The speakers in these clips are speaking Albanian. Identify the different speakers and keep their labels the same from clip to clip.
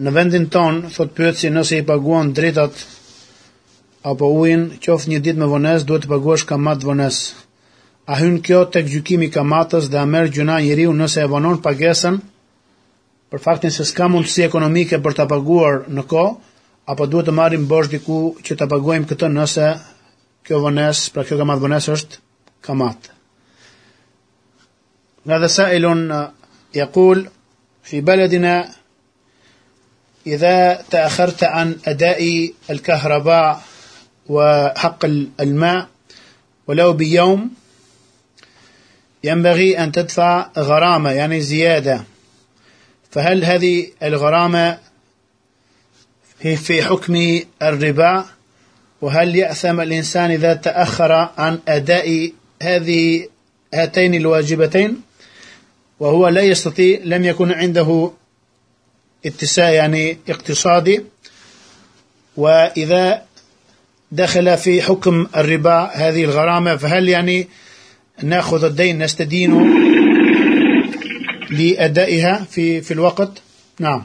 Speaker 1: Në vendin tonë, thotë pyetësi nëse i paguan dritat apo ujin, qoftë një ditë me vonesë, duhet të paguash kamatëvonesë. A hyn kjo tek gjykimi i kamatës dhe a merr gjynah njeriu nëse e vonon pagesën për faktin se s'ka mundësi ekonomike për ta paguar në kohë, apo duhet të marrim borxh diku që ta paguajmë këtë nëse kjo vonesë, pra kjo kamatëvonesë është kamatë. Nga dhe sa ilon, jakul, uh, fi beledina, إذا تأخرت عن أداء الكهرباء وحق الماء ولو بيوم ينبغي أن تدفع غرامة يعني زيادة فهل هذه الغرامة هي في حكم الربا وهل يأثم الإنسان إذا تأخر عن أداء هذه هاتين الواجبتين وهو لا يستطيع لم يكن عنده اتساع يعني اقتصادي وإذا دخل في حكم الربا هذه الغرامة فهل يعني ناخذ الدين نستدين لأدائها في في الوقت نعم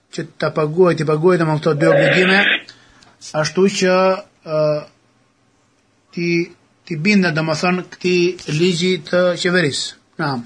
Speaker 1: që ta paguajë, t'i paguajë domethënë këto dy obligime, ashtu që uh, t'i, t'i bindet domethënë këtij ligji të qeverisë. Naam.